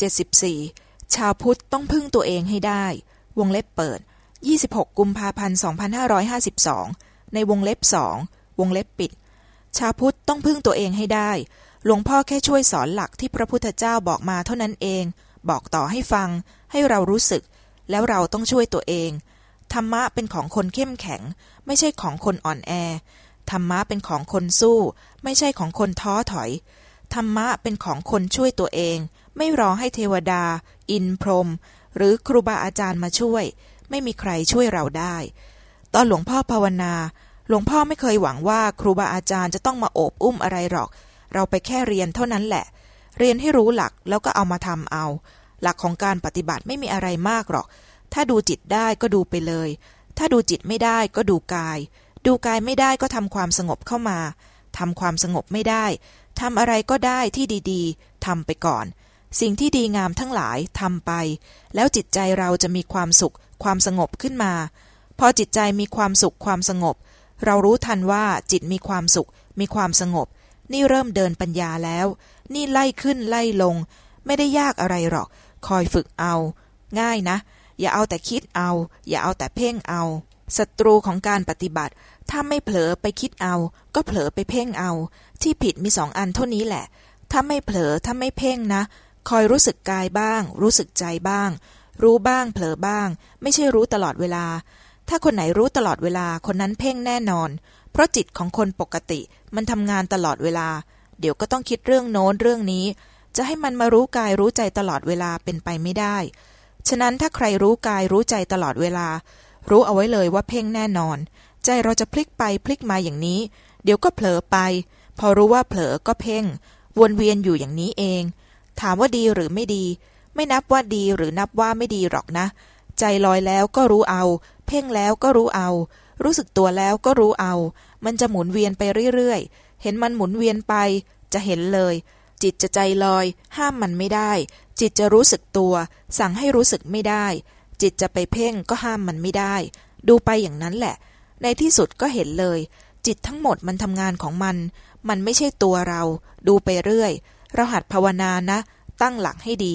74 ชาวพุทธต้องพึ่งตัวเองให้ได้ วงเล็บเปิด 26 กุมภาพันธ์ 2552 ในวงเล็บสองวงเล็บปิด ชาวพุทธต้องพึ่งตัวเองให้ได้ หลวงพ่อแค่ช่วยสอนหลักที่พระพุทธเจ้าบอกมาเท่านั้นเอง บอกต่อให้ฟัง ให้เรารู้สึก แล้วเราต้องช่วยตัวเอง ธรรมะเป็นของคนเข้มแข็ง ไม่ใช่ของคนอ่อนแอ ธรรมะเป็นของคนสู้ ไม่ใช่ของคนท้อถอย ธรรมะเป็นของคนช่วยตัวเอง ไม่รอให้เทวดา อินพรหมหรือครูบาอาจารย์มาช่วย ไม่มีใครช่วยเราได้ ตอนหลวงพ่อภาวนา หลวงพ่อไม่เคยหวังว่าครูบาอาจารย์จะต้องมาโอบอุ้มอะไรหรอก เราไปแค่เรียนเท่านั้นแหละ เรียนให้รู้หลักแล้วก็เอามาทำเอา หลักของการปฏิบัติไม่มีอะไรมากหรอก ถ้าดูจิตได้ก็ดูไปเลย ถ้าดูจิตไม่ได้ก็ดูกาย ดูกายไม่ได้ก็ทำความสงบเข้ามาทำความสงบไม่ได้ ทำอะไรก็ได้ที่ดีๆทำไปก่อน สิ่งที่ดีงามทั้งหลายทำไป แล้วจิตใจเราจะมีความสุข ความสงบขึ้นมา พอจิตใจมีความสุขความสงบ เรารู้ทันว่าจิตมีความสุข มีความสงบ นี่เริ่มเดินปัญญาแล้ว นี่ไล่ขึ้นไล่ลง ไม่ได้ยากอะไรหรอก คอยฝึกเอา ง่ายนะ อย่าเอาแต่คิดเอา อย่าเอาแต่เพ่งเอา ศัตรูของการปฏิบัติ ถ้าไม่เผลอไปคิดเอา ก็เผลอไปเพ่งเอา ที่ผิดมีสองอันเท่านี้แหละ ถ้าไม่เผลอถ้าไม่เพ่งนะ คอยรู้สึกกายบ้าง รู้สึกใจบ้าง รู้บ้าง เผลอบ้าง ไม่ใช่รู้ตลอดเวลา ถ้าคนไหนรู้ตลอดเวลาคนนั้นเพ่งแน่นอน เพราะจิตของคนปกติมันทำงานตลอดเวลา เดี๋ยวก็ต้องคิดเรื่องโน้นเรื่องนี้ จะให้มันมารู้กายรู้ใจตลอดเวลาเป็นไปไม่ได้ ฉะนั้นถ้าใครรู้กายรู้ใจตลอดเวลา รู้เอาไว้เลยว่าเพ่งแน่นอน ใจเราจะพลิกไปพลิกมาอย่างนี้ เดี๋ยวก็เผลอไป พอรู้ว่าเผลอก็เพ่ง วนเวียนอยู่อย่างนี้เอง ถามว่าดีหรือไม่ดี ไม่นับว่าดีหรือนับว่าไม่ดีหรอกนะ ใจลอยแล้วก็รู้เอา เพ่งแล้วก็รู้เอา รู้สึกตัวแล้วก็รู้เอา มันจะหมุนเวียนไปเรื่อยๆ เห็นมันหมุนเวียนไป จะเห็นเลย จิตจะใจลอย ห้ามมันไม่ได้ จิตจะรู้สึกตัว สั่งให้รู้สึกไม่ได้ จิตจะไปเพ่งก็ห้ามมันไม่ได้ ดูไปอย่างนั้นแหละ ในที่สุดก็เห็นเลย จิตทั้งหมดมันทำงานของมัน มันไม่ใช่ตัวเรา ดูไปเรื่อย เราหัดภาวนานะ ตั้งหลักให้ดี